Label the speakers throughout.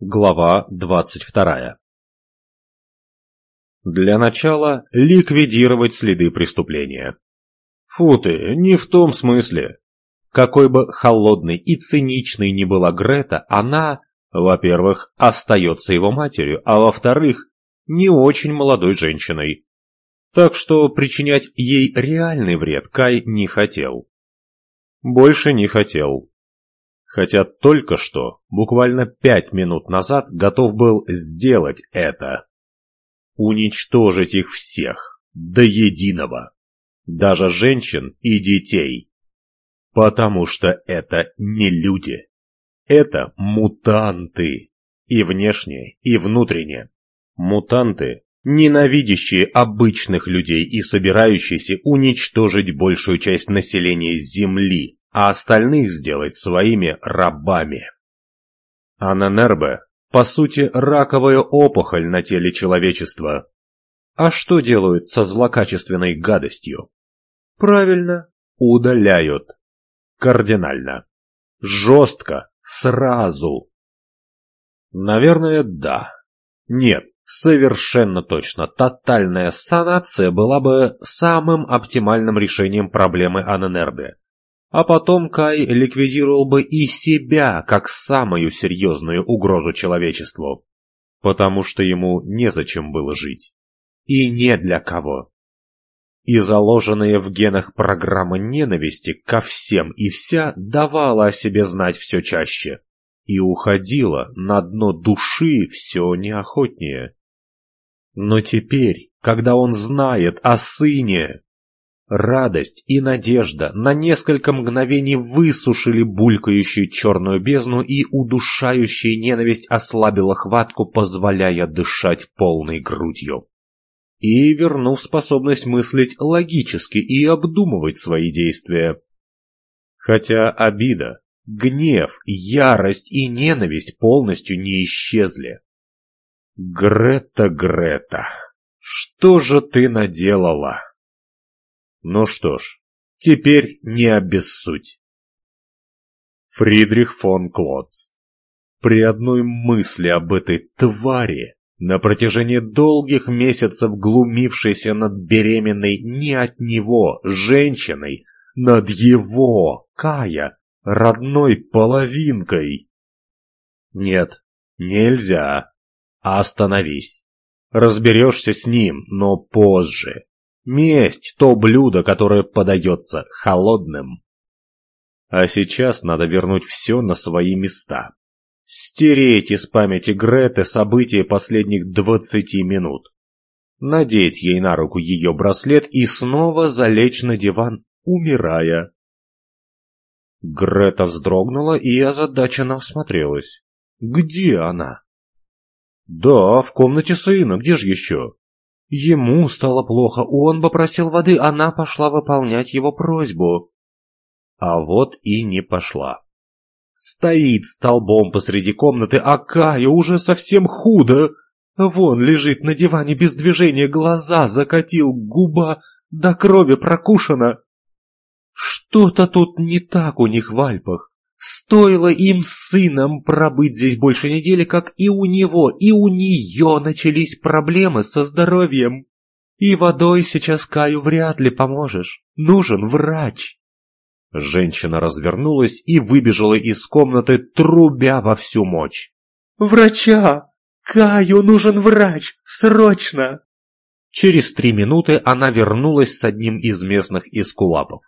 Speaker 1: Глава 22 Для начала ликвидировать следы преступления. Фу ты, не в том смысле. Какой бы холодной и циничной ни была Грета, она, во-первых, остается его матерью, а во-вторых, не очень молодой женщиной. Так что причинять ей реальный вред Кай не хотел. Больше не хотел. Хотя только что, буквально пять минут назад, готов был сделать это. Уничтожить их всех, до единого. Даже женщин и детей. Потому что это не люди. Это мутанты. И внешне, и внутренне. Мутанты, ненавидящие обычных людей и собирающиеся уничтожить большую часть населения Земли, а остальных сделать своими рабами. Ананербе, по сути, раковая опухоль на теле человечества. А что делают со злокачественной гадостью? Правильно, удаляют. Кардинально. Жестко, сразу. Наверное, да. Нет, совершенно точно, тотальная санация была бы самым оптимальным решением проблемы Аненербе. А потом Кай ликвидировал бы и себя как самую серьезную угрозу человечеству. Потому что ему незачем было жить. И не для кого. И заложенная в генах программа ненависти ко всем и вся давала о себе знать все чаще. И уходила на дно души все неохотнее. Но теперь, когда он знает о сыне, Радость и надежда на несколько мгновений высушили булькающую черную бездну и удушающая ненависть ослабила хватку, позволяя дышать полной грудью. И вернув способность мыслить логически и обдумывать свои действия. Хотя обида, гнев, ярость и ненависть полностью не исчезли. Грета, Грета, что же ты наделала? Ну что ж, теперь не обессудь. Фридрих фон Клотц. При одной мысли об этой твари, на протяжении долгих месяцев глумившейся над беременной не от него, женщиной, над его, Кая, родной половинкой. Нет, нельзя. Остановись. Разберешься с ним, но позже. Месть — то блюдо, которое подается холодным. А сейчас надо вернуть все на свои места. Стереть из памяти Греты события последних двадцати минут. Надеть ей на руку ее браслет и снова залечь на диван, умирая. Грета вздрогнула и озадаченно всмотрелась. Где она? Да, в комнате сына, где же еще? Ему стало плохо, он попросил воды, она пошла выполнять его просьбу. А вот и не пошла. Стоит столбом посреди комнаты, а Кая уже совсем худо. Вон лежит на диване без движения, глаза закатил, губа до крови прокушена. Что-то тут не так у них в Альпах. Стоило им с сыном пробыть здесь больше недели, как и у него, и у нее начались проблемы со здоровьем. И водой сейчас Каю вряд ли поможешь. Нужен врач. Женщина развернулась и выбежала из комнаты, трубя во всю мощь. «Врача! Каю нужен врач! Срочно!» Через три минуты она вернулась с одним из местных эскулапов.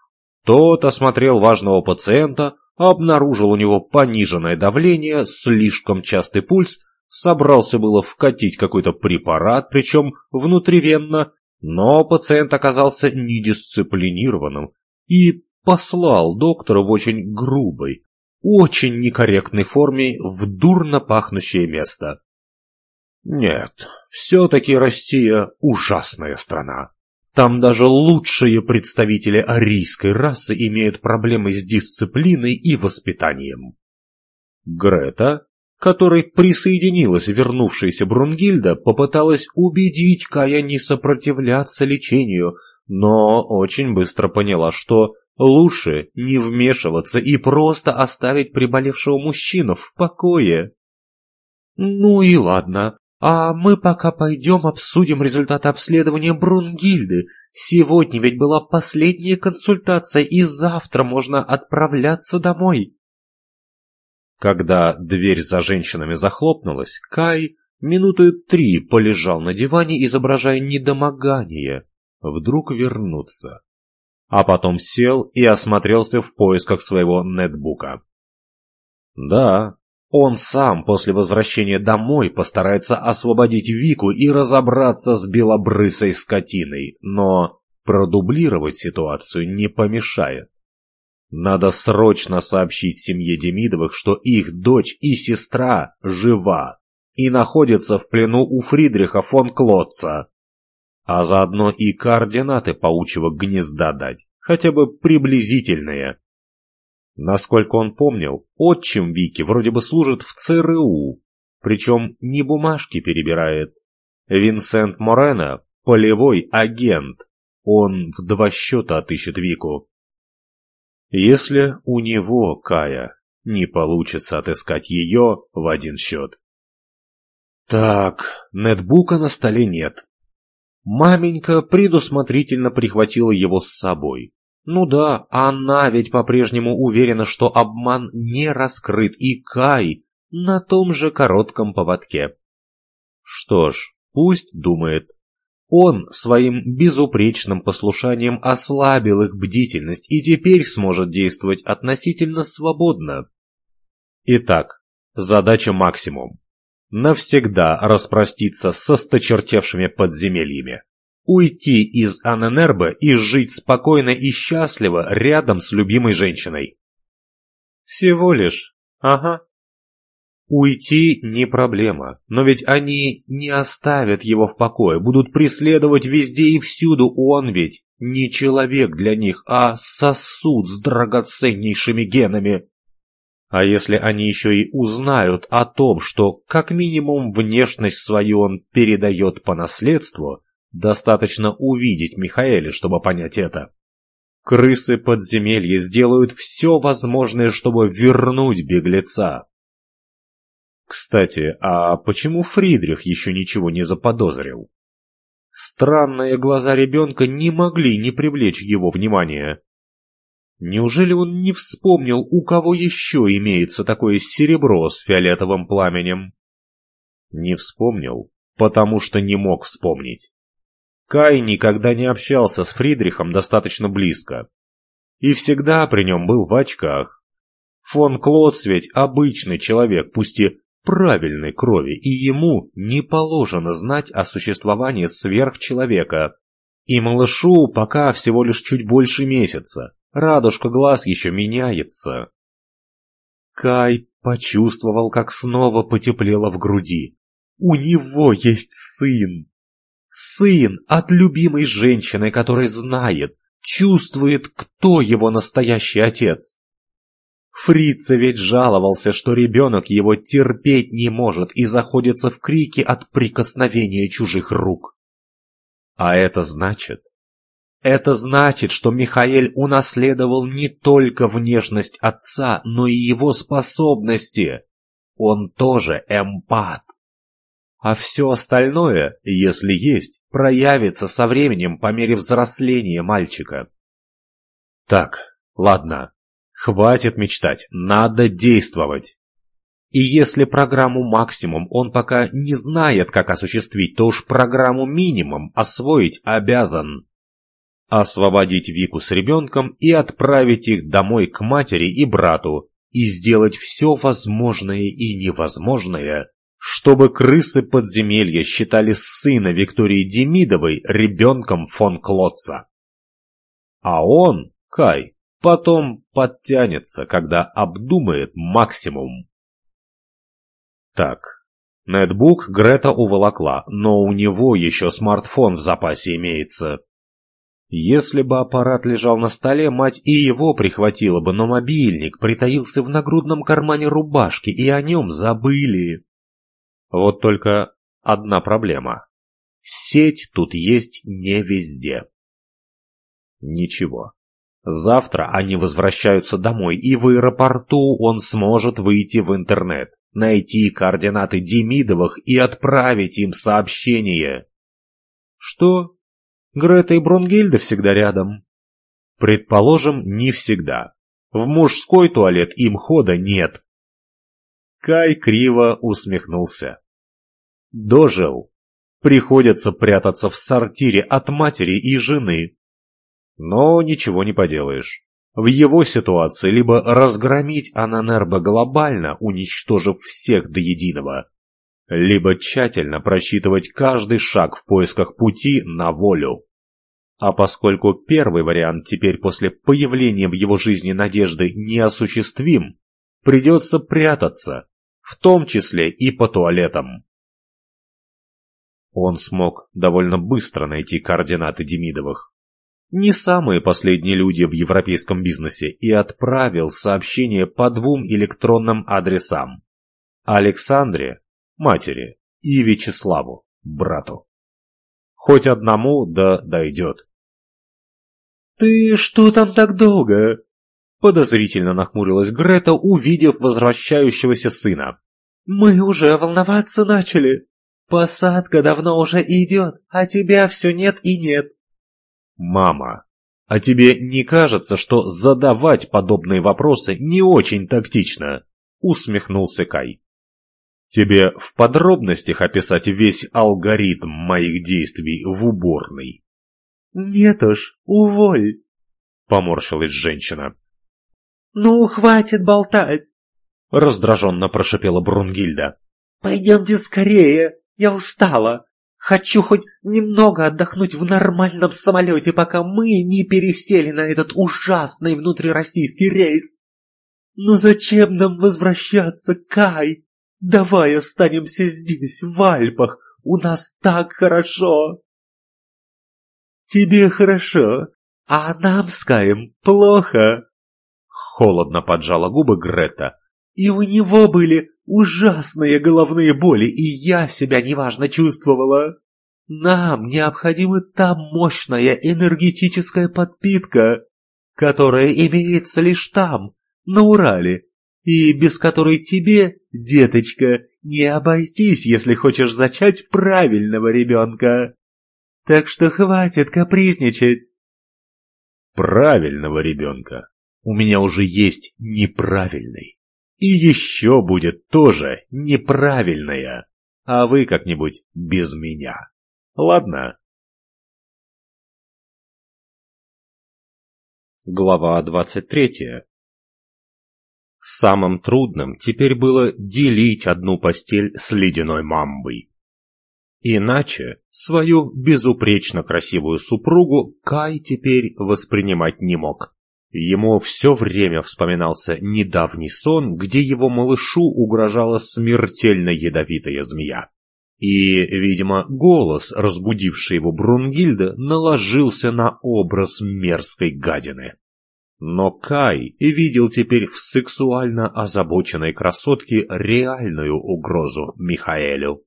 Speaker 1: Тот осмотрел важного пациента, обнаружил у него пониженное давление, слишком частый пульс, собрался было вкатить какой-то препарат, причем внутривенно, но пациент оказался недисциплинированным и послал доктора в очень грубой, очень некорректной форме в дурно пахнущее место. Нет, все-таки Россия ужасная страна. Там даже лучшие представители арийской расы имеют проблемы с дисциплиной и воспитанием. Грета, которой присоединилась вернувшаяся Брунгильда, попыталась убедить Кая не сопротивляться лечению, но очень быстро поняла, что лучше не вмешиваться и просто оставить приболевшего мужчину в покое.
Speaker 2: Ну и ладно. А мы пока пойдем обсудим результаты обследования Брунгильды. Сегодня ведь была последняя консультация, и завтра можно отправляться домой.
Speaker 1: Когда дверь за женщинами захлопнулась, Кай минуты три полежал на диване, изображая недомогание. Вдруг вернуться. А потом сел и осмотрелся в поисках своего нетбука. Да, он сам после возвращения домой постарается освободить Вику и разобраться с белобрысой скотиной, но продублировать ситуацию не помешает. Надо срочно сообщить семье Демидовых, что их дочь и сестра жива и находятся в плену у Фридриха фон Клотца. А заодно и координаты паучьего гнезда дать, хотя бы приблизительные. Насколько он помнил, отчим Вики вроде бы служит в ЦРУ, причем не бумажки перебирает. Винсент Морено – полевой агент, он в два счета отыщет Вику. Если у него, Кая, не получится отыскать ее в один счет. Так, нетбука на столе нет. Маменька предусмотрительно прихватила его с собой. Ну да, она ведь по-прежнему уверена, что обман не раскрыт, и Кай на том же коротком поводке. Что ж, пусть думает. Он своим безупречным послушанием ослабил их бдительность и теперь сможет действовать относительно свободно. Итак, задача максимум. Навсегда распроститься со сточертевшими подземельями уйти из Аненербе и жить спокойно и счастливо рядом с любимой женщиной. Всего лишь, ага. Уйти не проблема, но ведь они не оставят его в покое, будут преследовать везде и всюду, он ведь не человек для них, а сосуд с драгоценнейшими генами. А если они еще и узнают о том, что как минимум внешность свою он передает по наследству, Достаточно увидеть Михаэля, чтобы понять это. Крысы подземелья сделают все возможное, чтобы вернуть беглеца. Кстати, а почему Фридрих еще ничего не заподозрил? Странные глаза ребенка не могли не привлечь его внимания. Неужели он не вспомнил, у кого еще имеется такое серебро с фиолетовым пламенем? Не вспомнил, потому что не мог вспомнить. Кай никогда не общался с Фридрихом достаточно близко. И всегда при нем был в очках. Фон Клотс ведь обычный человек, пусть и правильной крови, и ему не положено знать о существовании сверхчеловека. И малышу пока всего лишь чуть больше месяца. Радужка глаз еще меняется. Кай почувствовал, как снова потеплело в груди. У него есть сын. Сын от любимой женщины, которая знает, чувствует, кто его настоящий отец. Фрица ведь жаловался, что ребенок его терпеть не может и заходится в крики от прикосновения чужих рук. А это значит... Это значит, что Михаэль унаследовал не только внешность отца, но и его способности. Он тоже эмпат. А все остальное, если есть, проявится со временем по мере взросления мальчика. Так, ладно, хватит мечтать, надо действовать. И если программу «Максимум» он пока не знает, как осуществить, то уж программу «Минимум» освоить обязан. Освободить Вику с ребенком и отправить их домой к матери и брату, и сделать все возможное и невозможное, чтобы крысы подземелья считали сына Виктории Демидовой ребенком фон Клотца. А он, Кай, потом подтянется, когда обдумает максимум. Так, нетбук Грета уволокла, но у него еще смартфон в запасе имеется. Если бы аппарат лежал на столе, мать и его прихватила бы, но мобильник притаился в нагрудном кармане рубашки, и о нем забыли. Вот только одна проблема. Сеть тут есть не везде. Ничего. Завтра они возвращаются домой, и в аэропорту он сможет выйти в интернет. найти координаты Демидовых и отправить им сообщение.
Speaker 2: Что? Грета и Брунгильда всегда рядом?
Speaker 1: Предположим, не всегда. В мужской туалет им хода нет. Кай криво усмехнулся. Дожил. Приходится прятаться в сортире от матери и жены. Но ничего не поделаешь. В его ситуации либо разгромить Ананербо глобально, уничтожив всех до единого, либо тщательно просчитывать каждый шаг в поисках пути на волю. А поскольку первый вариант теперь после появления в его жизни надежды неосуществим, придется прятаться, в том числе и по туалетам. Он смог довольно быстро найти координаты Демидовых. Не самые последние люди в европейском бизнесе и отправил сообщение по двум электронным адресам. Александре, матери, и Вячеславу, брату. Хоть одному да дойдет.
Speaker 2: «Ты что там так долго?» Подозрительно нахмурилась Грета, увидев возвращающегося сына. «Мы уже волноваться начали. Посадка давно уже идет, а тебя все нет и нет».
Speaker 1: «Мама, а тебе не кажется, что задавать подобные вопросы не очень тактично?» Усмехнулся Кай. «Тебе в подробностях описать весь алгоритм моих действий в уборной?»
Speaker 2: «Нет уж, уволь!»
Speaker 1: Поморщилась женщина.
Speaker 2: «Ну, хватит болтать!»
Speaker 1: Раздраженно прошипела Брунгильда.
Speaker 2: «Пойдемте скорее, я устала. Хочу хоть немного отдохнуть в нормальном самолете, пока мы не пересели на этот ужасный внутрироссийский рейс. Но зачем нам возвращаться, Кай? Давай останемся здесь, в Альпах. У нас так хорошо. Тебе хорошо, а нам с Каем плохо.
Speaker 1: Холодно поджала губы Грета.
Speaker 2: И у него были ужасные головные боли, и я себя неважно чувствовала. Нам необходима та мощная энергетическая подпитка, которая имеется лишь там, на Урале, и без которой тебе, деточка, не обойтись, если хочешь зачать правильного ребенка. Так что хватит капризничать.
Speaker 1: Правильного ребенка у меня уже есть неправильный. И еще будет тоже неправильная. А вы как-нибудь без меня. Ладно? Глава двадцать третья. Самым трудным теперь было делить одну постель с ледяной мамбой. Иначе свою безупречно красивую супругу Кай теперь воспринимать не мог. Ему все время вспоминался недавний сон, где его малышу угрожала смертельно ядовитая змея. И, видимо, голос, разбудивший его Брунгильда, наложился на образ мерзкой гадины. Но Кай видел теперь в сексуально озабоченной красотке реальную угрозу Михаэлю.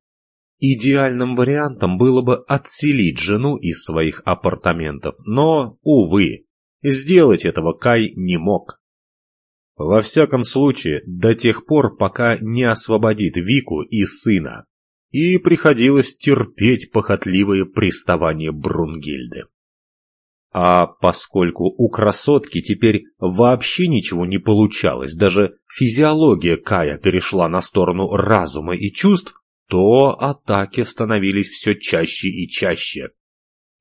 Speaker 1: Идеальным вариантом было бы отселить жену из своих апартаментов, но, увы, Сделать этого Кай не мог. Во всяком случае, до тех пор, пока не освободит Вику и сына. И приходилось терпеть похотливые приставания Брунгильды. А поскольку у красотки теперь вообще ничего не получалось, даже физиология Кая перешла на сторону разума и чувств, то атаки становились все чаще и чаще.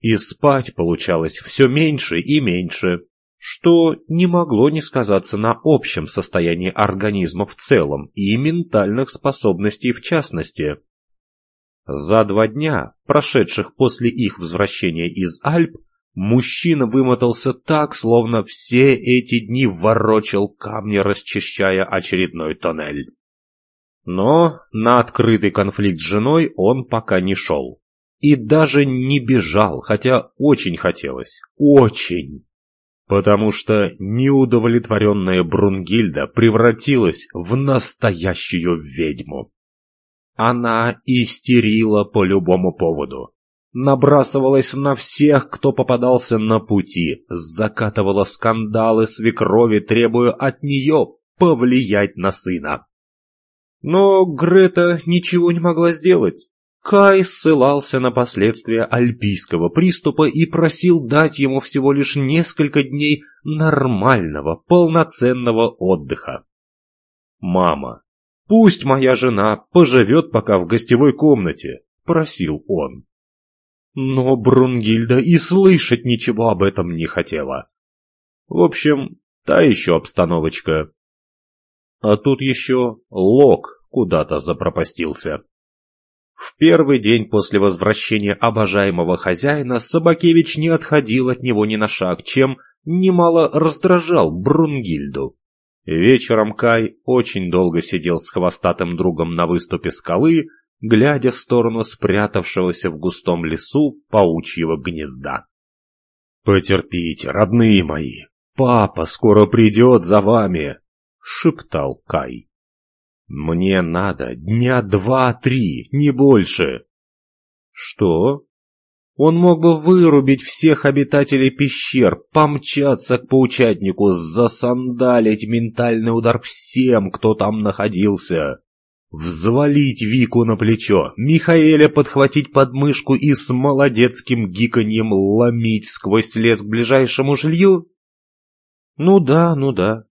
Speaker 1: И спать получалось все меньше и меньше, что не могло не сказаться на общем состоянии организма в целом и ментальных способностей в частности. За два дня, прошедших после их возвращения из Альп, мужчина вымотался так, словно все эти дни ворочал камни, расчищая очередной тоннель. Но на открытый конфликт с женой он пока не шел. И даже не бежал, хотя очень хотелось. Очень. Потому что неудовлетворенная Брунгильда превратилась в настоящую ведьму. Она истерила по любому поводу. Набрасывалась на всех, кто попадался на пути, закатывала скандалы свекрови, требуя от нее повлиять на сына.
Speaker 2: Но Грета ничего не могла сделать. Кай ссылался на последствия альпийского приступа и просил дать ему всего лишь несколько дней нормального, полноценного отдыха. «Мама, пусть моя жена поживет пока в гостевой комнате», — просил он. Но Брунгильда и слышать ничего об этом не хотела. В общем, та еще обстановочка. А тут еще Лок куда-то запропастился. В первый день после возвращения обожаемого хозяина Собакевич не отходил от него ни на шаг, чем немало раздражал Брунгильду. Вечером Кай очень долго сидел с хвостатым другом на выступе скалы, глядя в сторону спрятавшегося в густом лесу паучьего гнезда. «Потерпите, родные мои, папа скоро придет за вами!» — шептал Кай. «Мне надо дня два-три, не больше!» «Что?» Он мог бы вырубить всех обитателей пещер, помчаться к паучатнику, засандалить ментальный удар всем, кто там находился. Взвалить Вику на плечо, Михаэля подхватить подмышку и с молодецким гиканьем ломить сквозь лес к ближайшему жилью? Ну да, ну да.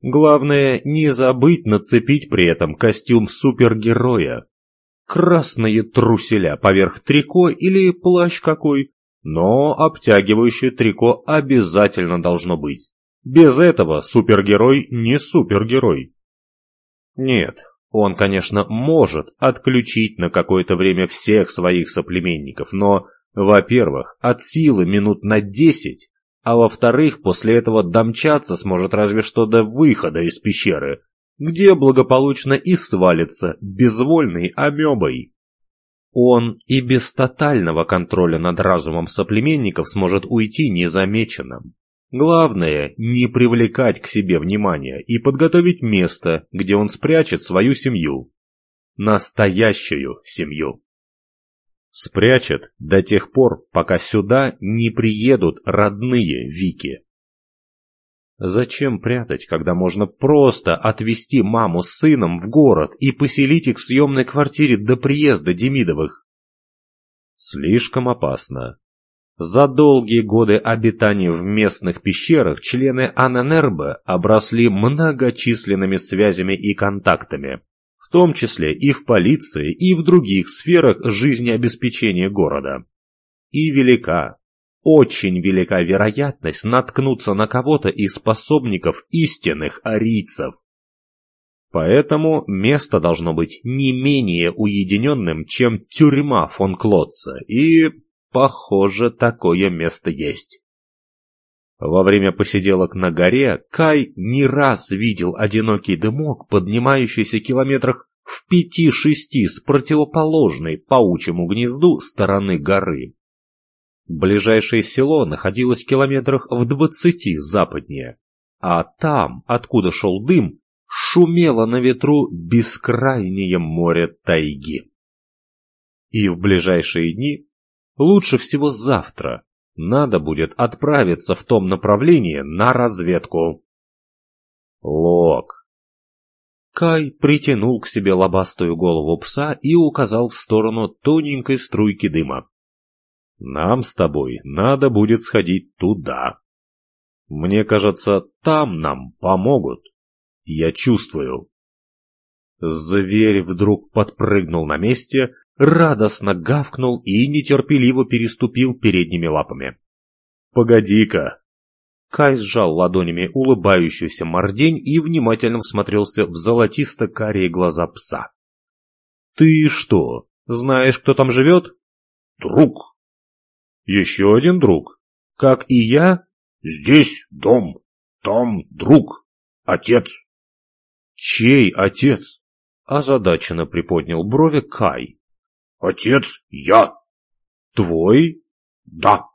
Speaker 2: Главное, не забыть нацепить при этом костюм супергероя. Красные труселя поверх трико или плащ какой, но обтягивающее трико обязательно должно быть. Без этого супергерой не супергерой. Нет, он, конечно, может отключить на какое-то время всех своих соплеменников, но, во-первых, от силы минут на десять, а во-вторых, после этого домчаться сможет разве что до выхода из пещеры, где благополучно и свалится безвольной амебой. Он и без тотального контроля над разумом соплеменников сможет уйти незамеченным. Главное, не привлекать к себе внимания и подготовить место, где он спрячет свою семью. Настоящую семью. Спрячет до тех пор, пока сюда не приедут родные Вики. Зачем прятать, когда можно просто отвезти маму с сыном в город и поселить их в съемной квартире до приезда Демидовых? Слишком опасно. За долгие годы обитания в местных пещерах члены Аненербе обросли многочисленными связями и контактами, в том числе и в полиции, и в других сферах жизнеобеспечения города. И велика, очень велика вероятность наткнуться на кого-то из способников истинных арийцев. Поэтому место должно быть не менее уединенным, чем тюрьма фон Клотца, и Похоже, такое место есть. Во время посиделок на горе Кай не раз видел одинокий дымок, поднимающийся километрах в пяти-шести с противоположной паучьему гнезду стороны горы. Ближайшее село находилось в километрах в двадцати западнее, а там, откуда шел дым, шумело на ветру бескрайнее море тайги. И в ближайшие дни Лучше всего завтра. Надо будет отправиться в том направлении на разведку. Лок. Кай притянул к себе лобастую голову пса и указал в сторону тоненькой струйки дыма. Нам с тобой надо будет сходить туда. Мне кажется, там нам помогут. Я чувствую. Зверь вдруг подпрыгнул на месте, радостно гавкнул и нетерпеливо переступил передними лапами. «Погоди-ка!» Кай сжал ладонями улыбающуюся мордень и внимательно всмотрелся в золотисто-карие глаза пса. «Ты что, знаешь, кто там живет?» «Друг». «Еще один друг? Как и я?»
Speaker 3: «Здесь дом, там друг, отец».
Speaker 2: «Чей отец?» Озадаченно приподнял брови Кай.
Speaker 3: Отец я.
Speaker 2: Твой?
Speaker 3: Да.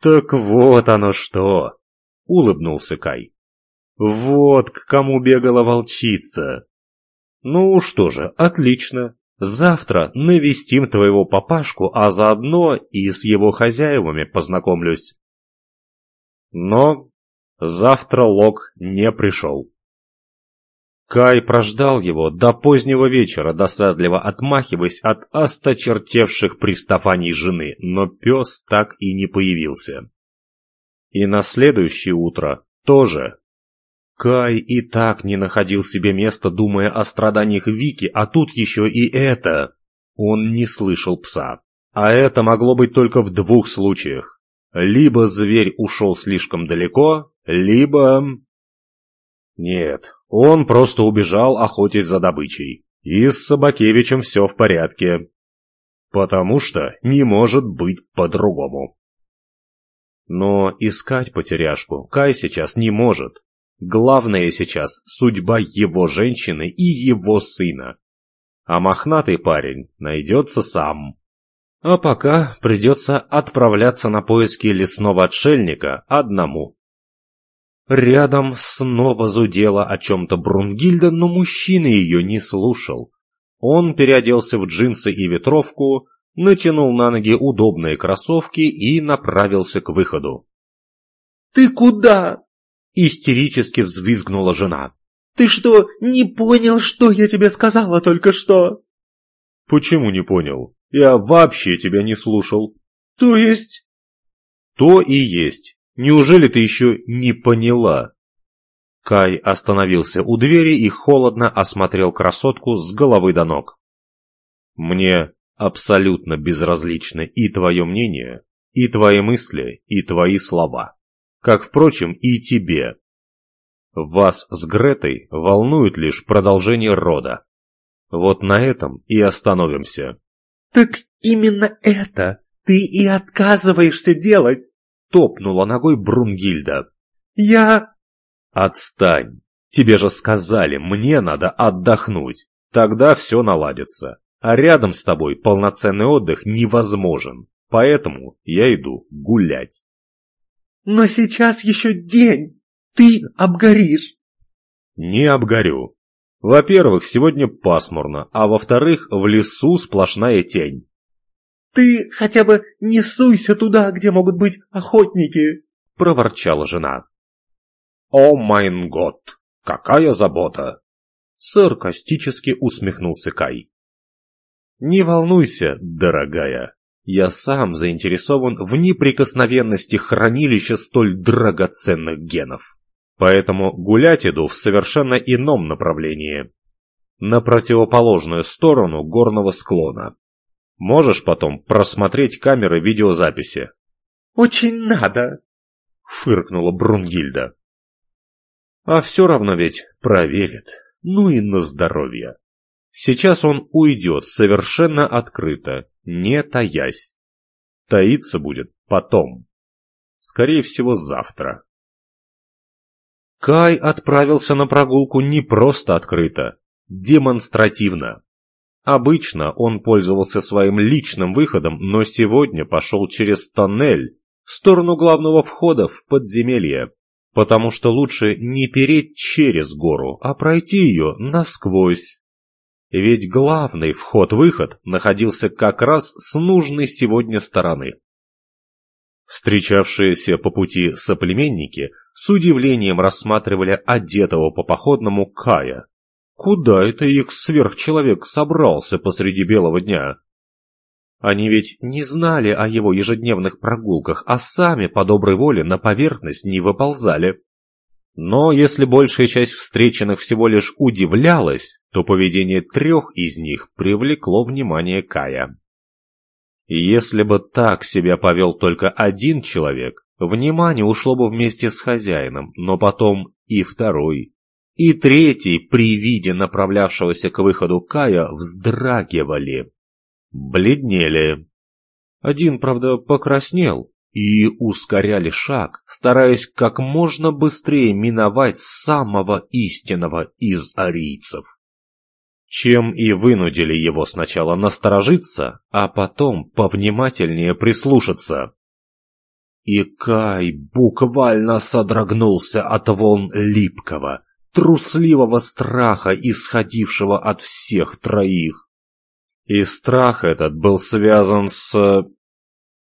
Speaker 2: Так вот оно что, улыбнулся Кай. Вот к кому бегала волчица. Ну что же, отлично. Завтра навестим твоего папашку, а заодно и с его хозяевами познакомлюсь. Но завтра Лок не пришел.
Speaker 1: Кай прождал его до позднего вечера, досадливо отмахиваясь от осточертевших приставаний жены, но пес так и не появился. И на следующее утро тоже. Кай и так не находил себе места, думая о страданиях Вики, а тут еще и это. Он не слышал пса. А это могло быть только в двух случаях. Либо зверь ушел слишком далеко, либо... Нет, он просто убежал, охотясь за добычей. И с Собакевичем все в порядке. Потому что не может быть по-другому. Но искать потеряшку Кай сейчас не может. Главное сейчас судьба его женщины и его сына. А мохнатый парень найдется сам. А пока придется отправляться на поиски лесного отшельника одному. Рядом снова зудела о чем-то Брунгильда, но мужчина ее не слушал. Он переоделся в джинсы и ветровку, натянул на ноги удобные кроссовки и направился к выходу.
Speaker 2: «Ты куда?»
Speaker 1: — истерически взвизгнула жена.
Speaker 2: «Ты что, не понял, что я тебе сказала только что?»
Speaker 1: «Почему не понял? Я вообще тебя не слушал».
Speaker 2: «То есть?»
Speaker 1: «То и есть. Неужели ты еще не поняла?» Кай остановился у двери и холодно осмотрел красотку с головы до ног. «Мне абсолютно безразлично и твое мнение, и твои мысли, и твои слова. Как, впрочем, и тебе. Вас с Гретой волнует лишь продолжение рода. Вот на этом и остановимся».
Speaker 2: «Так именно это ты и отказываешься делать!»
Speaker 1: Топнула ногой Брунгильда.
Speaker 2: «Я...»
Speaker 1: «Отстань! Тебе же сказали, мне надо отдохнуть. Тогда все наладится. А рядом с тобой полноценный отдых невозможен. Поэтому я иду гулять».
Speaker 2: «Но сейчас еще день! Ты обгоришь!»
Speaker 1: «Не обгорю. Во-первых, сегодня пасмурно, а во-вторых, в лесу сплошная тень.
Speaker 2: «Ты хотя бы не суйся туда, где могут быть охотники!» — проворчала жена.
Speaker 3: «О майн год! Какая забота!»
Speaker 1: — саркастически усмехнулся Кай. «Не волнуйся, дорогая, я сам заинтересован в неприкосновенности хранилища столь драгоценных генов. Поэтому гулять иду в совершенно ином направлении. На противоположную сторону горного склона, Можешь потом просмотреть камеры видеозаписи.
Speaker 2: «Очень надо!»
Speaker 1: — фыркнула Брунгильда. «А все равно ведь проверит. Ну и на здоровье. Сейчас он уйдет совершенно открыто, не таясь. Таиться будет потом. Скорее всего, завтра». Кай отправился на прогулку не просто открыто, демонстративно. Обычно он пользовался своим личным выходом, но сегодня пошел через тоннель в сторону главного входа в подземелье, потому что лучше не переть через гору, а пройти ее насквозь. Ведь главный вход-выход находился как раз с нужной сегодня стороны. Встречавшиеся по пути соплеменники с удивлением рассматривали одетого по походному Кая, Куда это их сверхчеловек собрался посреди белого дня? Они ведь не знали о его ежедневных прогулках, а сами по доброй воле на поверхность не выползали. Но если большая часть встреченных всего лишь удивлялась, то поведение трех из них привлекло внимание Кая. Если бы так себя повел только один человек, внимание ушло бы вместе с хозяином, но потом и второй, и третий при виде направлявшегося к выходу Кая вздрагивали, бледнели. Один, правда, покраснел и ускоряли шаг, стараясь как можно быстрее миновать самого истинного из арийцев. Чем и вынудили его сначала насторожиться, а потом повнимательнее прислушаться. И Кай буквально содрогнулся от волн липкого, трусливого страха, исходившего от всех троих. И страх этот был связан с...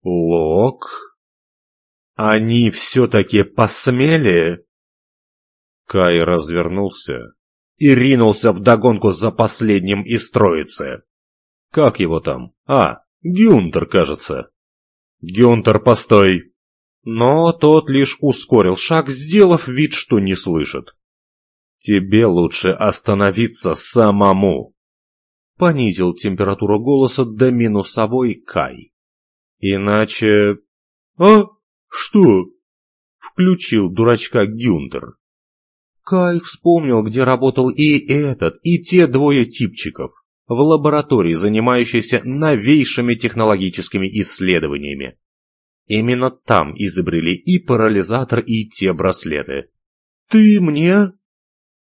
Speaker 1: Лок? Они все-таки посмели? Кай развернулся и ринулся вдогонку за последним из троицы. Как его там? А, Гюнтер, кажется. Гюнтер, постой. Но тот лишь ускорил шаг, сделав вид, что не слышит. Тебе лучше остановиться самому. Понизил температуру голоса до минусовой Кай. Иначе... А? Что? Включил дурачка Гюнтер. Кай вспомнил, где работал и этот, и те двое типчиков в лаборатории, занимающейся новейшими технологическими исследованиями. Именно там изобрели и парализатор, и те браслеты. «Ты мне?»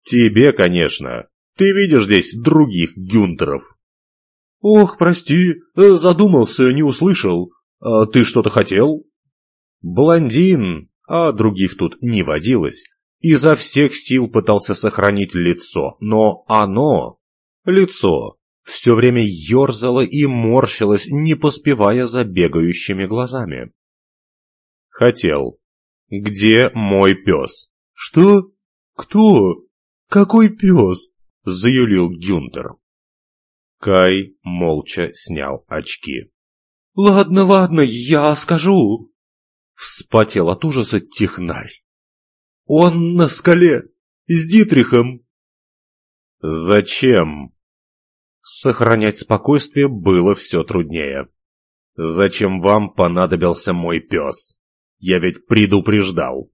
Speaker 1: «Тебе, конечно. Ты видишь здесь других Гюнтеров». «Ох, прости, задумался, не услышал. А ты что-то хотел?» Блондин, а других тут не водилось, изо всех сил пытался сохранить лицо, но оно, лицо, все время ерзало и морщилось, не поспевая за бегающими глазами. Хотел. Где мой пес? Что? Кто? Какой пес? Заюлил Гюнтер. Кай молча снял очки. «Ладно, ладно, я скажу!» Вспотел от ужаса технарь. «Он на скале! С Дитрихом!» «Зачем?» Сохранять спокойствие было все труднее. «Зачем вам понадобился мой пес? Я ведь предупреждал».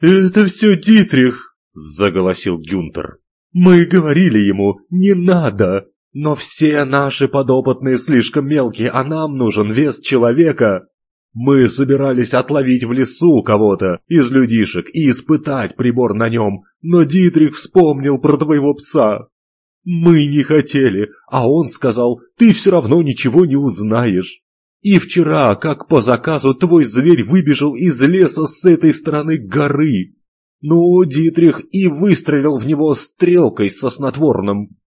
Speaker 1: «Это все Дитрих!» — заголосил Гюнтер. «Мы говорили ему, не надо, но все наши подопытные слишком мелкие, а нам нужен вес человека. Мы собирались отловить в лесу кого-то из людишек и испытать прибор на нем, но Дитрих вспомнил про твоего пса. Мы не хотели, а он сказал, ты все равно ничего не узнаешь. И вчера, как по заказу, твой зверь выбежал из леса с этой стороны горы. Ну, Дитрих и выстрелил в него стрелкой со снотворным.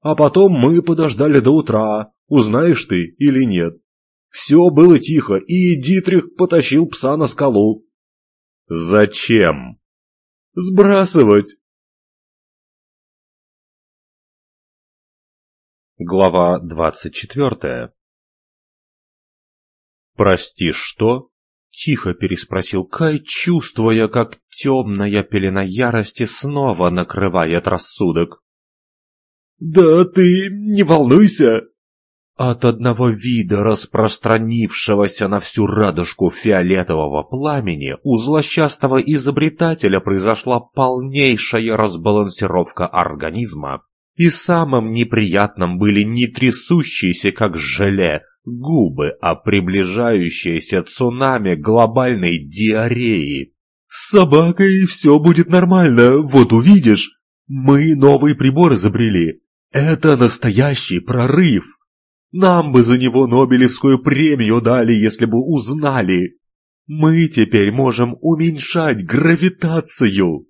Speaker 1: А потом мы подождали до утра, узнаешь ты или нет. Все было тихо, и Дитрих потащил пса на скалу. Зачем? Сбрасывать. Глава двадцать четвертая «Прости, что?» — тихо переспросил Кай, чувствуя, как темная пелена ярости снова накрывает рассудок. «Да ты не волнуйся!» От одного вида распространившегося на всю радужку фиолетового пламени у злосчастного изобретателя произошла полнейшая разбалансировка организма, и самым неприятным были не трясущиеся, как желе, губы, а приближающееся цунами глобальной диареи. «С собакой все будет нормально, вот увидишь. Мы новый прибор изобрели. Это настоящий прорыв. Нам бы за него Нобелевскую премию дали, если бы узнали. Мы теперь можем уменьшать гравитацию».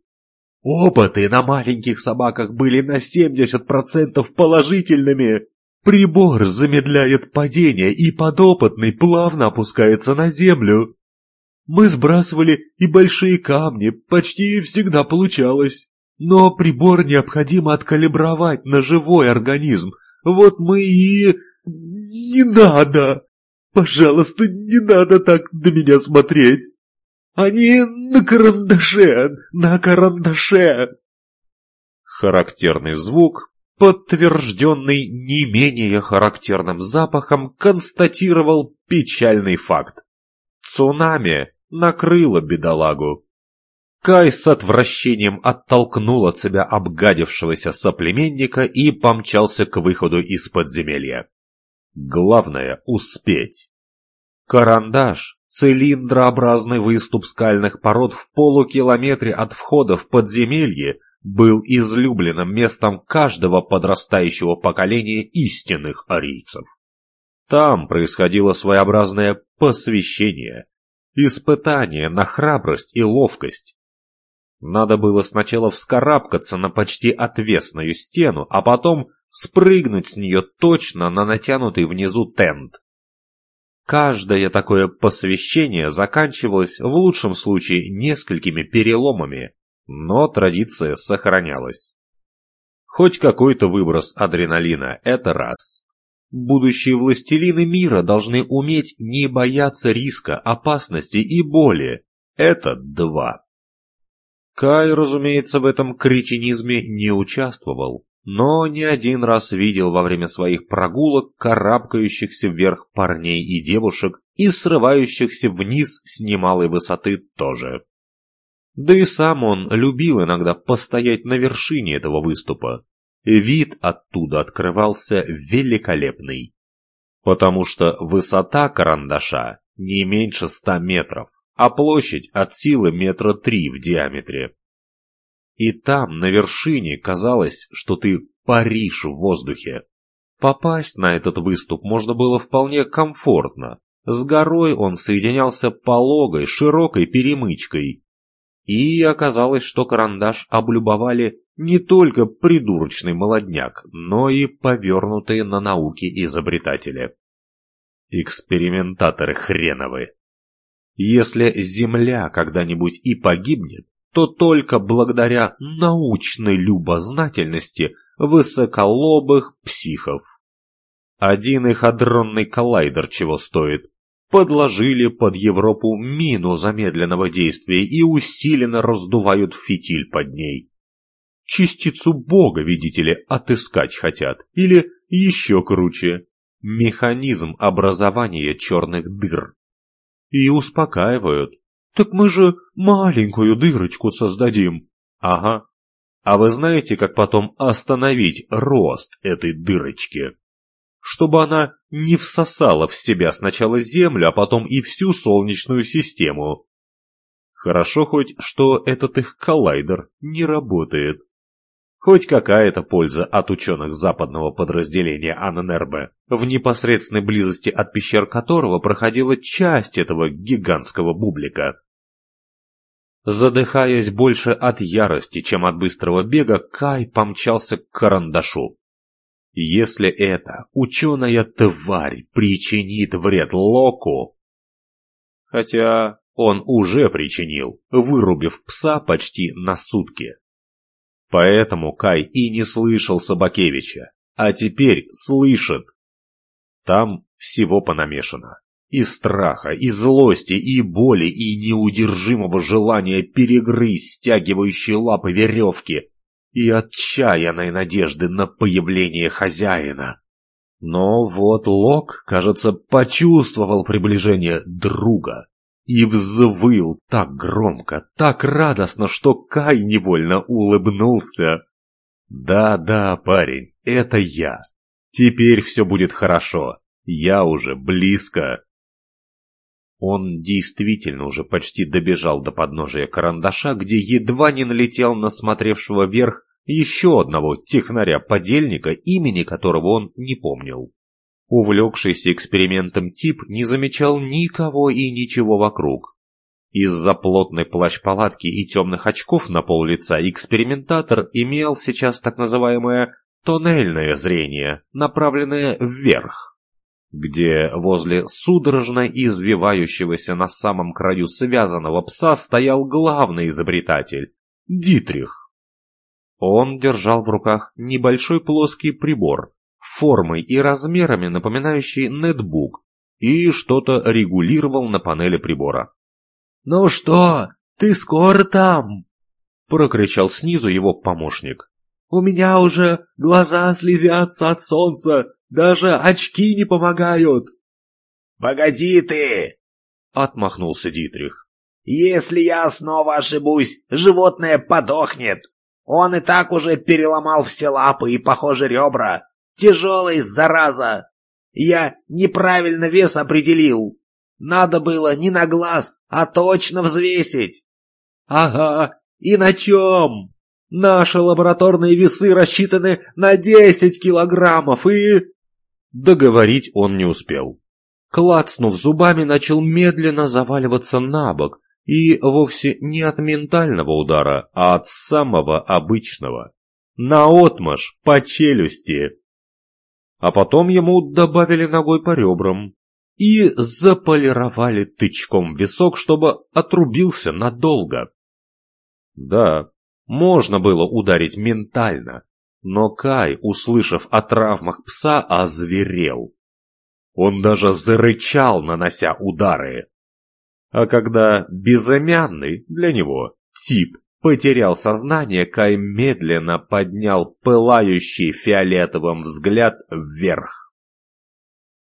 Speaker 1: Опыты на маленьких собаках были на 70% положительными. Прибор замедляет падение, и подопытный плавно опускается на землю. Мы сбрасывали и большие камни, почти всегда получалось. Но прибор необходимо откалибровать на живой организм. Вот мы и... Не надо! Пожалуйста, не надо так на меня смотреть. Они на карандаше, на карандаше. Характерный звук, подтвержденный не менее характерным запахом, констатировал печальный факт. Цунами накрыло бедолагу. Кай с отвращением оттолкнул от себя обгадившегося соплеменника и помчался к выходу из подземелья. Главное — успеть. Карандаш Цилиндрообразный выступ скальных пород в полукилометре от входа в подземелье был излюбленным местом каждого подрастающего поколения истинных арийцев. Там происходило своеобразное посвящение, испытание на храбрость и ловкость. Надо было сначала вскарабкаться на почти отвесную стену, а потом спрыгнуть с нее точно на натянутый внизу тент. Каждое такое посвящение заканчивалось в лучшем случае несколькими переломами, но традиция сохранялась. Хоть какой-то выброс адреналина – это раз. Будущие властелины мира должны уметь не бояться риска, опасности и боли. Это два. Кай, разумеется, в этом кретинизме не участвовал, но не один раз видел во время своих прогулок карабкающихся вверх парней и девушек и срывающихся вниз с немалой высоты тоже. Да и сам он любил иногда постоять на вершине этого выступа. Вид оттуда открывался великолепный. Потому что высота карандаша не меньше ста метров, а площадь от силы метра три в диаметре. И там, на вершине, казалось, что ты паришь в воздухе. Попасть на этот выступ можно было вполне комфортно. С горой он соединялся пологой, широкой перемычкой, и оказалось, что карандаш облюбовали не только придурочный молодняк, но и повернутые на науке изобретатели. Экспериментаторы хреновы. Если Земля когда-нибудь и погибнет, то только благодаря научной любознательности высоколобых психов. Один их адронный коллайдер чего стоит подложили под Европу мину замедленного действия и усиленно раздувают фитиль под ней. Частицу Бога, видите ли, отыскать хотят, или еще круче, механизм образования черных дыр. И успокаивают. Так мы же маленькую дырочку создадим. Ага. А вы знаете, как потом остановить рост этой дырочки? Чтобы она не всосала в себя сначала Землю, а потом и всю Солнечную систему. Хорошо хоть, что этот их коллайдер не работает. Хоть какая-то польза от ученых западного подразделения АННРБ, в непосредственной близости от пещер которого проходила часть этого гигантского бублика. Задыхаясь больше от ярости, чем от быстрого бега, Кай помчался к карандашу. Если эта ученая тварь причинит вред Локу... Хотя он уже причинил, вырубив пса почти на сутки. Поэтому Кай и не слышал Собакевича, а теперь слышит. Там всего понамешано. И страха, и злости, и боли, и неудержимого желания перегрызть стягивающие лапы веревки, и отчаянной надежды на появление хозяина. Но вот Лок, кажется, почувствовал приближение друга и взвыл так громко, так радостно, что Кай невольно улыбнулся. «Да-да, парень, это я. Теперь все будет хорошо. Я уже близко». Он действительно уже почти добежал до подножия карандаша, где едва не налетел на смотревшего вверх еще одного технаря-подельника, имени которого он не помнил. Увлекшийся экспериментом тип не замечал никого и ничего вокруг. Из-за плотной плащ-палатки и темных очков на пол лица экспериментатор имел сейчас так называемое тоннельное зрение, направленное вверх где возле судорожно извивающегося на самом краю связанного пса стоял главный изобретатель — Дитрих. Он держал в руках небольшой плоский прибор, формой и размерами напоминающий нетбук, и что-то регулировал на панели прибора.
Speaker 2: «Ну что, ты скоро там?»
Speaker 1: — прокричал снизу его помощник.
Speaker 2: «У меня уже глаза слезятся от солнца, даже очки не помогают.
Speaker 4: «Погоди ты!»
Speaker 1: — отмахнулся Дитрих.
Speaker 4: «Если я снова ошибусь, животное подохнет. Он и так уже переломал все лапы и, похоже, ребра. Тяжелый, зараза. Я неправильно вес определил. Надо было не на глаз, а точно взвесить».
Speaker 2: «Ага, и на чем?» Наши лабораторные весы рассчитаны на десять килограммов и...»
Speaker 1: Договорить он не успел. Клацнув зубами, начал медленно заваливаться на бок, и вовсе не от ментального удара, а от самого обычного. Наотмашь, по челюсти. А потом ему добавили ногой по ребрам и заполировали тычком висок, чтобы отрубился надолго. Да, можно было ударить ментально, Но Кай, услышав о травмах пса, озверел. Он даже зарычал, нанося удары. А когда безымянный, для него, тип потерял сознание, Кай медленно поднял пылающий фиолетовым взгляд вверх.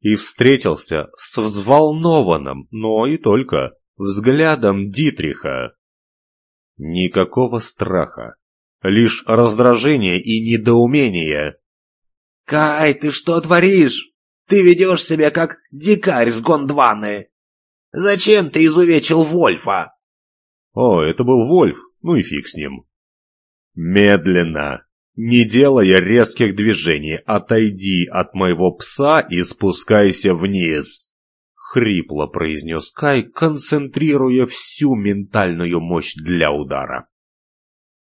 Speaker 1: И встретился с взволнованным, но и только, взглядом Дитриха. Никакого страха, лишь раздражение и недоумение.
Speaker 4: «Кай, ты что творишь? Ты ведешь себя как дикарь с Гондваны. Зачем ты изувечил Вольфа?»
Speaker 1: «О, это был Вольф, ну и фиг с ним». «Медленно, не делая резких движений, отойди от моего пса и спускайся вниз», — хрипло произнес Кай, концентрируя всю ментальную мощь для удара.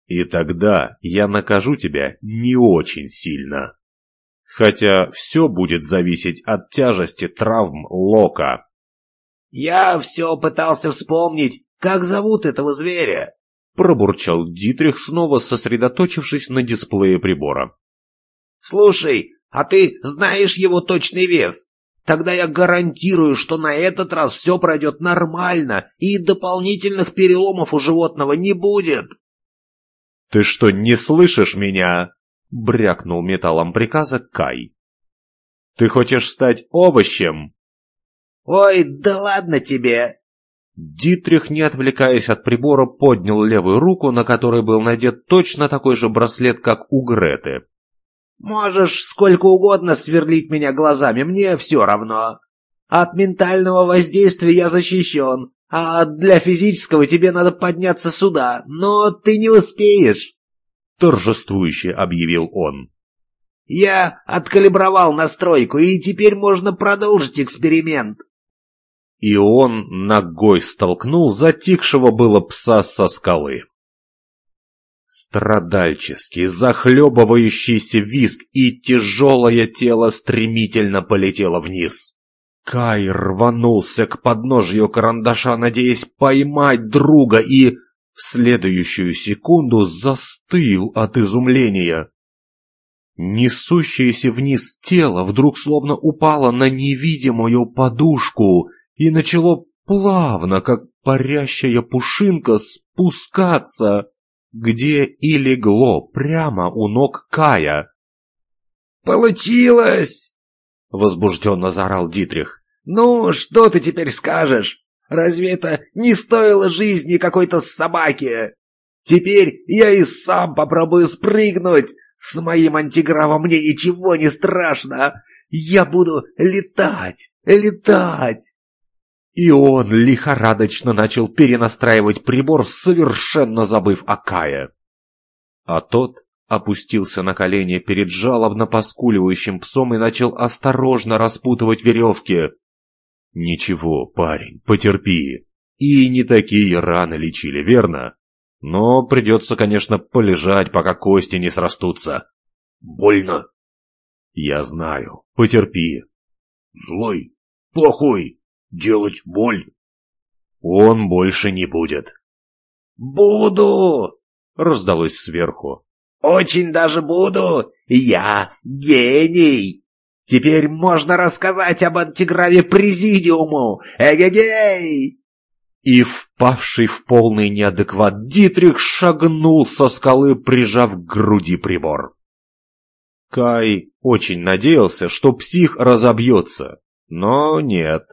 Speaker 1: «И тогда я накажу тебя не очень сильно. Хотя все будет зависеть от тяжести травм Лока».
Speaker 4: «Я все пытался вспомнить, как зовут этого зверя?»
Speaker 1: Пробурчал Дитрих, снова сосредоточившись на дисплее прибора.
Speaker 4: «Слушай, а ты знаешь его точный вес? Тогда я гарантирую, что на этот раз все пройдет нормально, и дополнительных переломов у животного не будет».
Speaker 1: «Ты что, не слышишь меня?» — брякнул металлом приказа Кай. «Ты хочешь стать овощем?»
Speaker 4: «Ой, да ладно тебе!»
Speaker 1: Дитрих, не отвлекаясь от прибора, поднял левую руку, на которой был надет точно такой же браслет, как у Греты.
Speaker 4: «Можешь сколько угодно сверлить меня глазами, мне все равно. От ментального воздействия я защищен, а для физического тебе надо подняться сюда, но ты не успеешь!»
Speaker 1: Торжествующе объявил он.
Speaker 4: «Я откалибровал настройку, и теперь можно продолжить эксперимент!»
Speaker 1: и он ногой столкнул затихшего было пса со скалы. Страдальческий, захлебывающийся визг и тяжелое тело стремительно полетело вниз. Кай рванулся к подножью карандаша, надеясь поймать друга, и в следующую секунду застыл от изумления. Несущееся вниз тело вдруг словно упало на невидимую подушку, и начало плавно, как парящая пушинка, спускаться, где и легло прямо у ног Кая.
Speaker 4: «Получилось!» — возбужденно заорал Дитрих. «Ну, что ты теперь скажешь? Разве это не стоило жизни какой-то собаки? Теперь я и сам попробую спрыгнуть. С моим антигравом мне ничего не страшно. Я буду летать, летать!»
Speaker 1: И он лихорадочно начал перенастраивать прибор, совершенно забыв о Кае. А тот опустился на колени перед жалобно поскуливающим псом и начал осторожно распутывать веревки. «Ничего, парень, потерпи. И не такие раны лечили, верно? Но придется, конечно, полежать, пока кости не срастутся».
Speaker 3: «Больно».
Speaker 1: «Я знаю. Потерпи».
Speaker 3: «Злой, плохой, делать боль.
Speaker 1: Он больше не будет.
Speaker 4: «Буду!»
Speaker 1: — раздалось сверху.
Speaker 4: «Очень даже буду! Я гений! Теперь можно рассказать об антиграве Президиуму! Эгегей!»
Speaker 1: И впавший в полный неадекват Дитрих шагнул со скалы, прижав к груди прибор. Кай очень надеялся, что псих разобьется, но нет.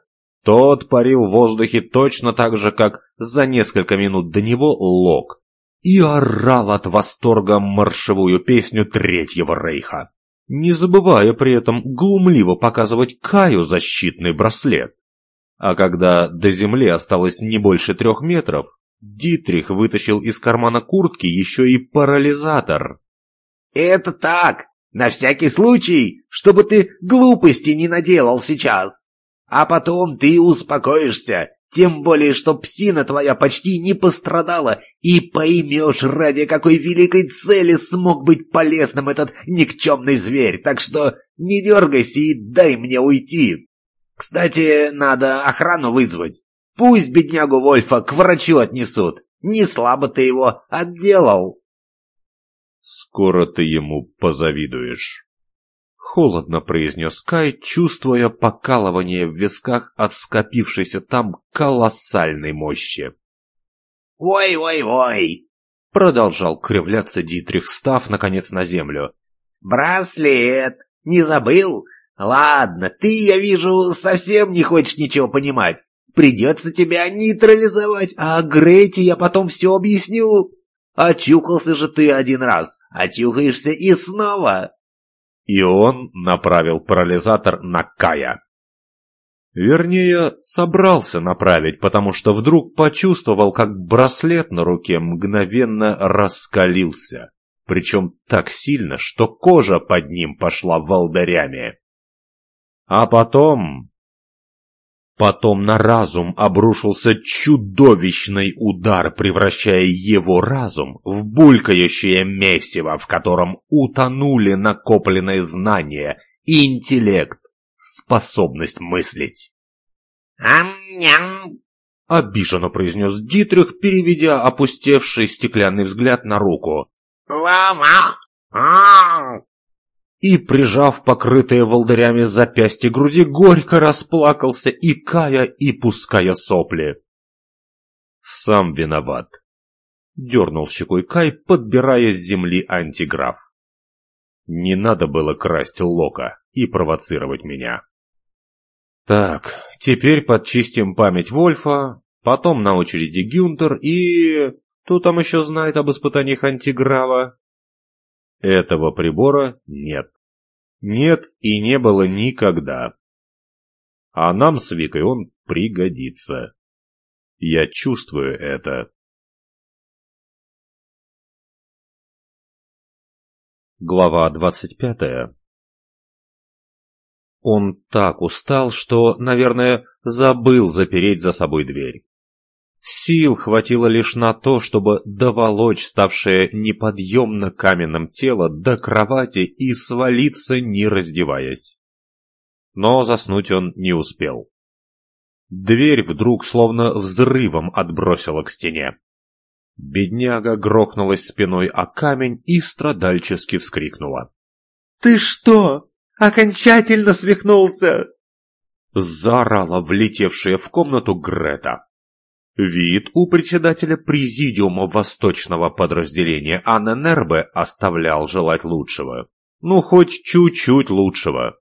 Speaker 1: Тот парил в воздухе точно так же, как за несколько минут до него Лок, и орал от восторга маршевую песню Третьего Рейха, не забывая при этом глумливо показывать Каю защитный браслет. А когда до земли осталось не больше трех метров, Дитрих вытащил из кармана куртки еще и парализатор.
Speaker 4: «Это так, на всякий случай, чтобы ты глупости не наделал сейчас!» А потом ты успокоишься, тем более, что псина твоя почти не пострадала, и поймешь, ради какой великой цели смог быть полезным этот никчемный зверь, так что не дергайся и дай мне уйти. Кстати, надо охрану вызвать. Пусть беднягу Вольфа к врачу отнесут. Не слабо ты его отделал.
Speaker 1: Скоро ты ему позавидуешь. Холодно произнес Кай, чувствуя покалывание в висках от скопившейся там колоссальной мощи.
Speaker 4: «Ой-ой-ой!»
Speaker 1: Продолжал кривляться Дитрих, став, наконец, на землю.
Speaker 4: «Браслет! Не забыл? Ладно, ты, я вижу, совсем не хочешь ничего понимать. Придется тебя нейтрализовать, а Грейте я потом все объясню. Очухался же ты один раз, очухаешься и снова.
Speaker 1: И он направил парализатор на Кая. Вернее, собрался направить, потому что вдруг почувствовал, как браслет на руке мгновенно раскалился. Причем так сильно, что кожа под ним пошла волдырями. А потом Потом на разум обрушился чудовищный удар, превращая его разум в булькающее месиво, в котором утонули накопленные знания, интеллект, способность мыслить.
Speaker 4: «Ам-ням!»
Speaker 1: — обиженно произнес Дитрих, переведя опустевший стеклянный взгляд на руку.
Speaker 4: «Ва-ва!
Speaker 1: И, прижав покрытые волдырями запястья груди, горько расплакался, и кая, и пуская сопли. «Сам виноват», — дернул щекой Кай, подбирая с земли антиграф. «Не надо было красть Лока и провоцировать меня». «Так, теперь подчистим память Вольфа, потом на очереди Гюнтер и... Кто там еще знает об испытаниях антиграва?» Этого прибора нет. Нет и не было никогда. А нам с Викой он пригодится. Я чувствую это. Глава двадцать пятая Он так устал, что, наверное, забыл запереть за собой дверь. Сил хватило лишь на то, чтобы доволочь ставшее неподъемно каменным тело до кровати и свалиться, не раздеваясь. Но заснуть он не успел. Дверь вдруг словно взрывом отбросила к стене. Бедняга грохнулась спиной о камень и страдальчески вскрикнула.
Speaker 2: «Ты что, окончательно свихнулся?»
Speaker 1: Заорала влетевшая в комнату Грета. Вид у председателя президиума восточного подразделения Анна Нербе оставлял желать лучшего. Ну, хоть чуть-чуть лучшего.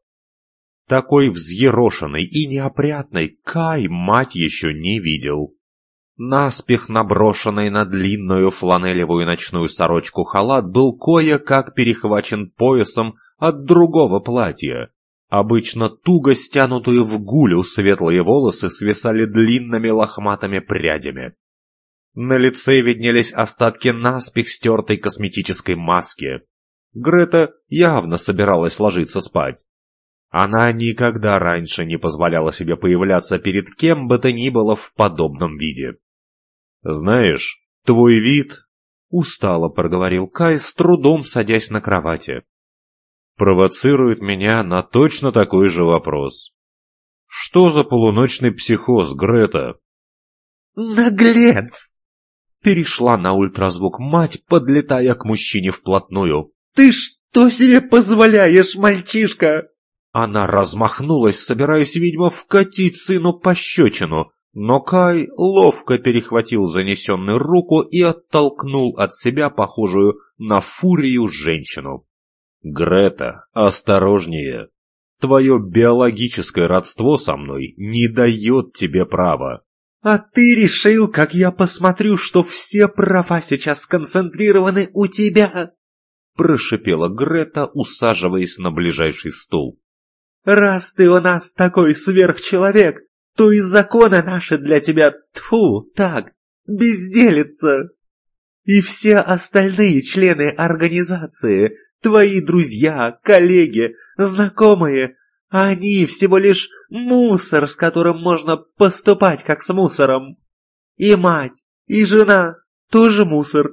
Speaker 1: Такой взъерошенный и неопрятный Кай мать еще не видел. Наспех наброшенный на длинную фланелевую ночную сорочку халат был кое-как перехвачен поясом от другого платья, Обычно туго стянутые в гулю светлые волосы свисали длинными лохматыми прядями. На лице виднелись остатки наспех стертой косметической маски. Грета явно собиралась ложиться спать. Она никогда раньше не позволяла себе появляться перед кем бы то ни было в подобном виде. «Знаешь, твой вид...» — устало проговорил Кай, с трудом садясь на кровати провоцирует меня на точно такой же вопрос. Что за полуночный психоз, Грета?
Speaker 2: Наглец! Перешла на ультразвук мать, подлетая к мужчине вплотную. Ты что себе позволяешь, мальчишка?
Speaker 1: Она размахнулась, собираясь, видимо, вкатить сыну пощечину, но Кай ловко перехватил занесенную руку и оттолкнул от себя похожую на фурию женщину. Грета, осторожнее. Твое биологическое родство со мной не дает тебе права.
Speaker 2: А ты решил, как я посмотрю, что все права сейчас сконцентрированы у тебя? Прошипела Грета, усаживаясь на ближайший стул. Раз ты у нас такой сверхчеловек, то и законы наши для тебя, тфу, так, безделица. И все остальные члены организации Твои друзья, коллеги, знакомые, они всего лишь мусор, с которым можно поступать как с мусором. И мать, и жена тоже мусор.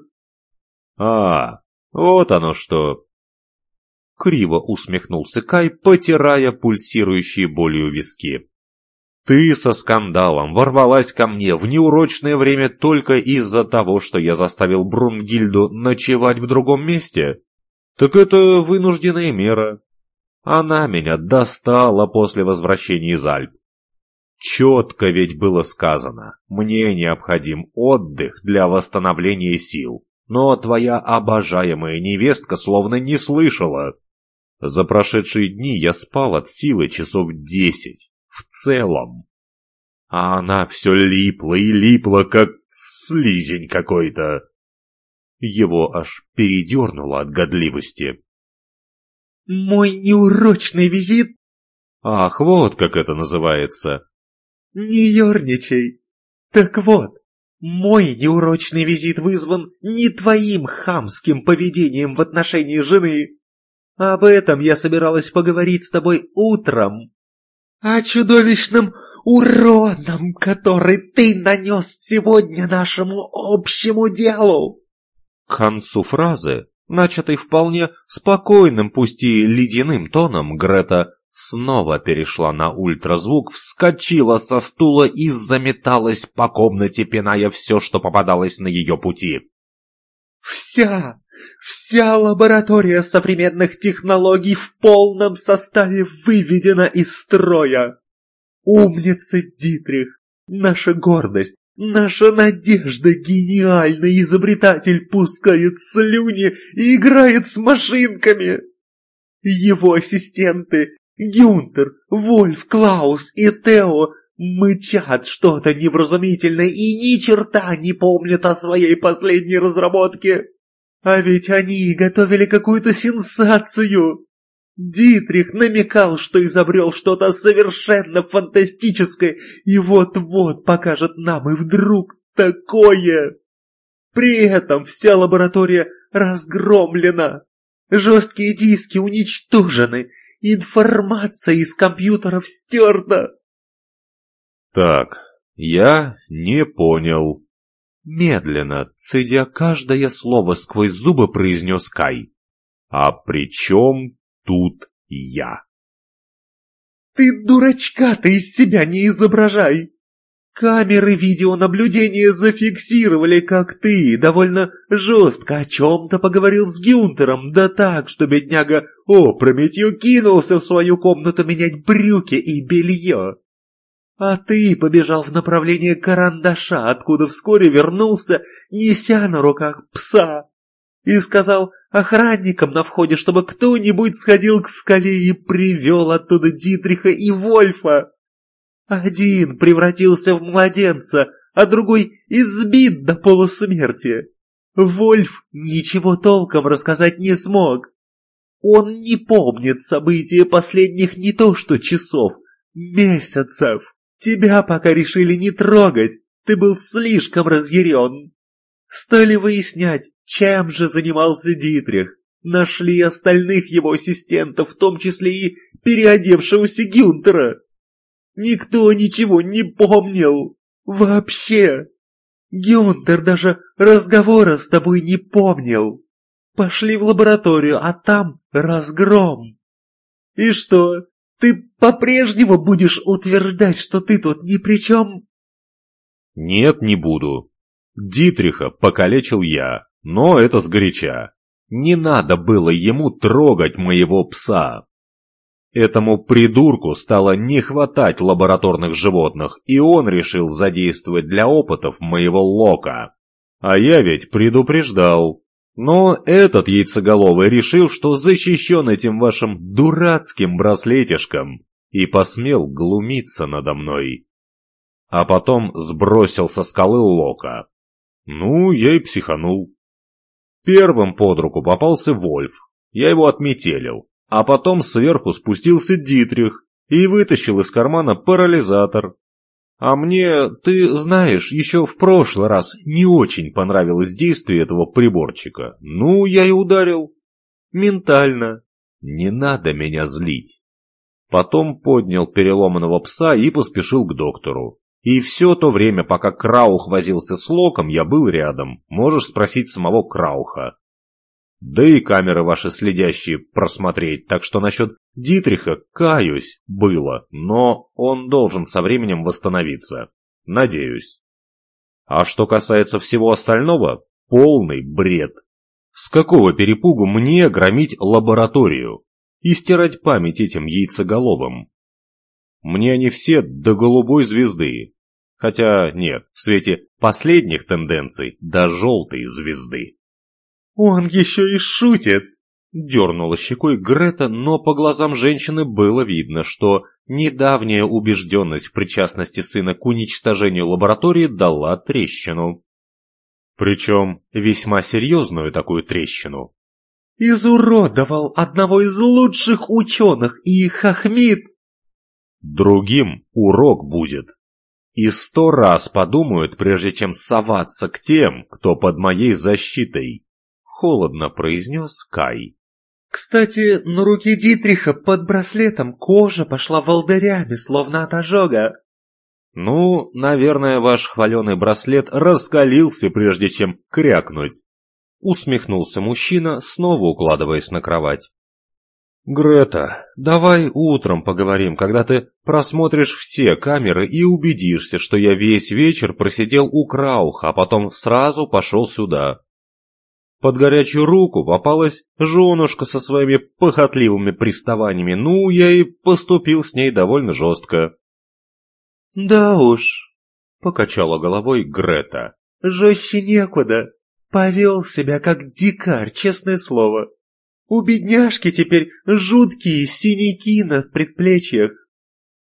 Speaker 1: А, вот оно что. Криво усмехнулся Кай, потирая пульсирующие болью виски. Ты со скандалом ворвалась ко мне в неурочное время только из-за того, что я заставил Брунгильду ночевать в другом месте? Так это вынужденная мера. Она меня достала после возвращения из Альп. Четко ведь было сказано, мне необходим отдых для восстановления сил, но твоя обожаемая невестка словно не слышала. За прошедшие дни я спал от силы часов десять, в целом. А она все липла и липла, как слизень какой-то. Его аж передернуло от годливости.
Speaker 2: «Мой неурочный визит?»
Speaker 1: «Ах, вот как это называется!»
Speaker 2: «Не ерничай! Так вот, мой неурочный визит вызван не твоим хамским поведением в отношении жены. Об этом я собиралась поговорить с тобой утром. О чудовищном уроном, который ты нанес сегодня нашему общему делу.
Speaker 1: К концу фразы, начатой вполне спокойным, пусть и ледяным тоном, Грета снова перешла на ультразвук, вскочила со стула и заметалась по комнате, пиная все, что попадалось на ее пути.
Speaker 2: «Вся, вся лаборатория современных технологий в полном составе выведена из строя. Умница Дитрих, наша гордость, наша надежда, гениальный изобретатель пускает слюни и играет с машинками. Его ассистенты Гюнтер, Вольф, Клаус и Тео мычат что-то невразумительное и ни черта не помнят о своей последней разработке. А ведь они готовили какую-то сенсацию. Дитрих намекал, что изобрел что-то совершенно фантастическое и вот-вот покажет нам, и вдруг такое. При этом вся лаборатория разгромлена. Жесткие диски уничтожены, информация из компьютеров стерта.
Speaker 1: Так, я не понял. Медленно, цедя каждое слово сквозь зубы, произнес Кай. А при чем тут я.
Speaker 2: «Ты дурачка-то из себя не изображай! Камеры видеонаблюдения зафиксировали, как ты довольно жестко о чем-то поговорил с Гюнтером, да так, что бедняга опрометью кинулся в свою комнату менять брюки и белье. А ты побежал в направлении карандаша, откуда вскоре вернулся, неся на руках пса, и сказал охранникам на входе, чтобы кто-нибудь сходил к скале и привел оттуда Дитриха и Вольфа. Один превратился в младенца, а другой избит до полусмерти. Вольф ничего толком рассказать не смог. Он не помнит события последних не то что часов, месяцев. Тебя пока решили не трогать, ты был слишком разъярен. Стали выяснять, чем же занимался Дитрих. Нашли остальных его ассистентов, в том числе и переодевшегося Гюнтера. Никто ничего не помнил. Вообще. Гюнтер даже разговора с тобой не помнил. Пошли в лабораторию, а там разгром. И что, ты по-прежнему будешь утверждать, что ты тут ни при чем?
Speaker 1: Нет, не буду. Дитриха покалечил я, но это сгоряча. Не надо было ему трогать моего пса. Этому придурку стало не хватать лабораторных животных, и он решил задействовать для опытов моего Лока. А я ведь предупреждал. Но этот яйцеголовый решил, что защищен этим вашим дурацким браслетишком, и посмел глумиться надо мной. А потом сбросил со скалы Лока. Ну, я и психанул. Первым под руку попался Вольф. Я его отметелил. А потом сверху спустился Дитрих и вытащил из кармана парализатор. А мне, ты знаешь, еще в прошлый раз не очень понравилось действие этого приборчика. Ну, я и ударил. Ментально. Не надо меня злить. Потом поднял переломанного пса и поспешил к доктору. И все то время, пока Краух возился с Локом, я был рядом. Можешь спросить самого Крауха. Да и камеры ваши следящие просмотреть, так что насчет Дитриха, каюсь, было, но он должен со временем восстановиться. Надеюсь. А что касается всего остального, полный бред. С какого перепугу мне громить лабораторию и стирать память этим яйцеголовым? Мне они все до голубой звезды. Хотя нет, в свете последних тенденций до желтой звезды.
Speaker 2: «Он еще и шутит!» Дернула щекой Грета, но по глазам женщины было видно, что недавняя убежденность в причастности сына к уничтожению лаборатории дала трещину. Причем весьма серьезную такую трещину. «Изуродовал одного из лучших ученых и хохмит!»
Speaker 1: Другим урок будет. И сто раз подумают, прежде чем соваться к тем, кто под моей защитой. Холодно произнес Кай.
Speaker 2: Кстати, на руке Дитриха под браслетом кожа пошла волдырями, словно от ожога.
Speaker 1: Ну, наверное, ваш хваленый браслет раскалился, прежде чем крякнуть. Усмехнулся мужчина, снова укладываясь на кровать. «Грета, давай утром поговорим, когда ты просмотришь все камеры и убедишься, что я весь вечер просидел у Крауха, а потом сразу пошел сюда. Под горячую руку попалась женушка со своими похотливыми приставаниями, ну, я и поступил с ней довольно жестко.
Speaker 2: «Да уж», — покачала головой Грета, — «жестче некуда. Повел себя как дикарь, честное слово. У бедняжки теперь жуткие синяки на предплечьях».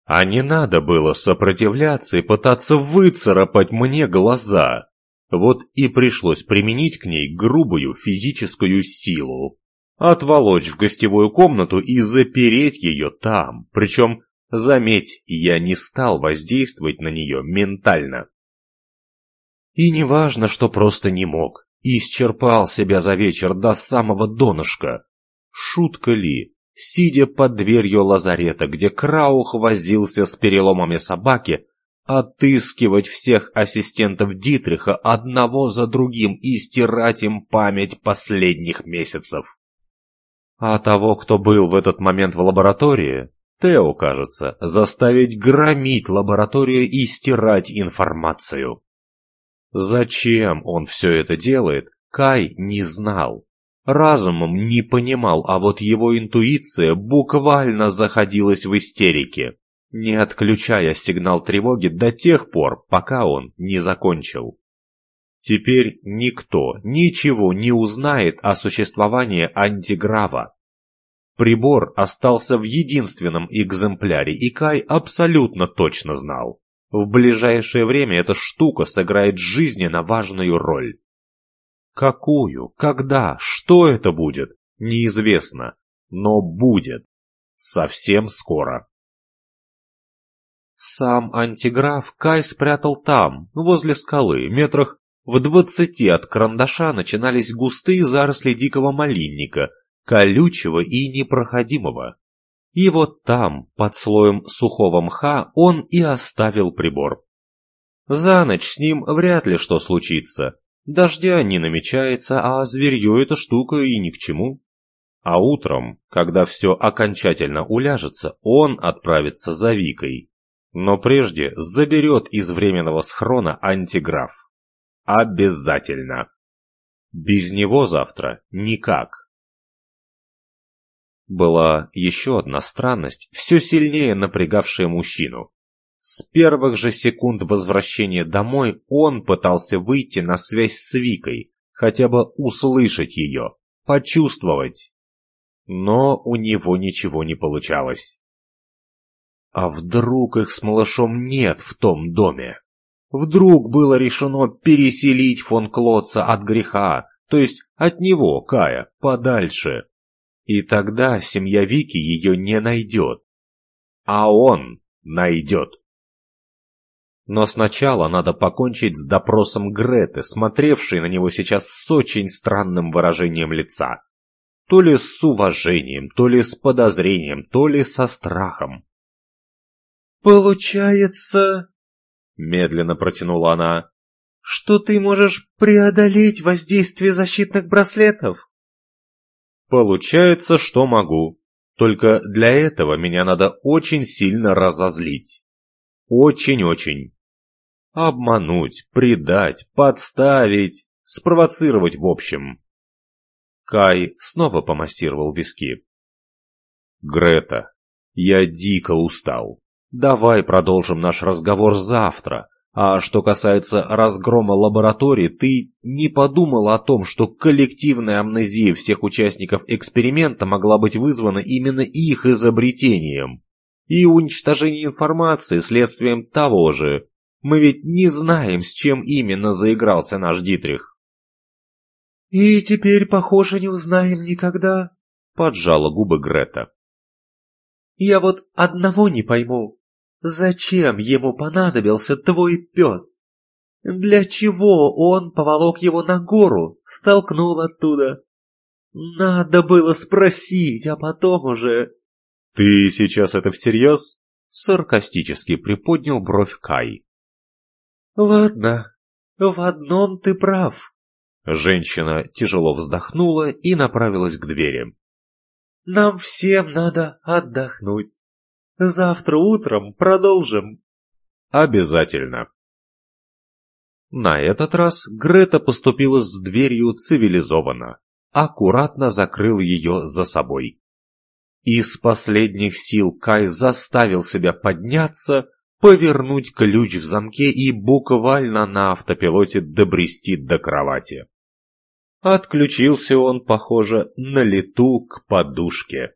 Speaker 1: А не надо было сопротивляться и пытаться выцарапать мне глаза. Вот и пришлось применить к ней грубую физическую силу. Отволочь в гостевую комнату и запереть ее там. Причем, заметь, я не стал воздействовать на нее ментально. И не важно, что просто не мог. Исчерпал себя за вечер до самого донышка. Шутка ли, сидя под дверью лазарета, где Краух возился с переломами собаки, отыскивать всех ассистентов Дитриха одного за другим и стирать им память последних месяцев. А того, кто был в этот момент в лаборатории, Тео, кажется, заставить громить лабораторию и стирать информацию. Зачем он все это делает, Кай не знал. Разумом не понимал, а вот его интуиция буквально заходилась в истерике не отключая сигнал тревоги до тех пор, пока он не закончил. Теперь никто ничего не узнает о существовании антиграва. Прибор остался в единственном экземпляре, и Кай абсолютно точно знал. В ближайшее время эта штука сыграет жизненно важную роль. Какую, когда, что это будет, неизвестно, но будет. Совсем скоро. Сам антиграф Кай спрятал там, возле скалы, метрах в двадцати от карандаша начинались густые заросли дикого малинника, колючего и непроходимого. И вот там, под слоем сухого мха, он и оставил прибор. За ночь с ним вряд ли что случится. Дождя не намечается, а зверью эта штука и ни к чему. А утром, когда все окончательно уляжется, он отправится за Викой. Но прежде заберет из временного схрона антиграф. Обязательно. Без него завтра никак. Была еще одна странность, все сильнее напрягавшая мужчину. С первых же секунд возвращения домой он пытался выйти на связь с Викой, хотя бы услышать ее, почувствовать. Но у него ничего не получалось. А вдруг их с малышом нет в том доме? Вдруг было решено переселить фон Клотца от греха, то есть от него, Кая, подальше. И тогда семья Вики ее не найдет. А он найдет. Но сначала надо покончить с допросом Греты, смотревшей на него сейчас с очень странным выражением лица. То ли с уважением, то ли с подозрением, то ли со страхом.
Speaker 2: «Получается...» — медленно протянула она. «Что ты можешь преодолеть воздействие защитных браслетов?»
Speaker 1: «Получается, что могу. Только для этого меня надо очень сильно разозлить. Очень-очень. Обмануть, предать, подставить, спровоцировать в общем. Кай снова помассировал виски. «Грета, я дико устал. Давай продолжим наш разговор завтра. А что касается разгрома лаборатории, ты не подумала о том, что коллективная амнезия всех участников эксперимента могла быть вызвана именно их изобретением. И уничтожение информации следствием того же. Мы ведь не знаем, с чем именно заигрался наш Дитрих.
Speaker 2: «И теперь, похоже, не узнаем никогда», —
Speaker 1: поджала губы Грета.
Speaker 2: «Я вот одного не пойму. Зачем ему понадобился твой пес? Для чего он поволок его на гору, столкнул оттуда? Надо было спросить, а потом уже...
Speaker 1: «Ты сейчас это всерьез?» Саркастически приподнял бровь Кай.
Speaker 2: «Ладно, в одном ты прав».
Speaker 1: Женщина тяжело вздохнула и направилась к двери.
Speaker 2: «Нам всем надо отдохнуть». Завтра утром продолжим.
Speaker 1: Обязательно. На этот раз Грета поступила с дверью цивилизованно, аккуратно закрыл ее за собой. Из последних сил Кай заставил себя подняться, повернуть ключ в замке и буквально на автопилоте добрести до кровати. Отключился он, похоже, на лету к подушке.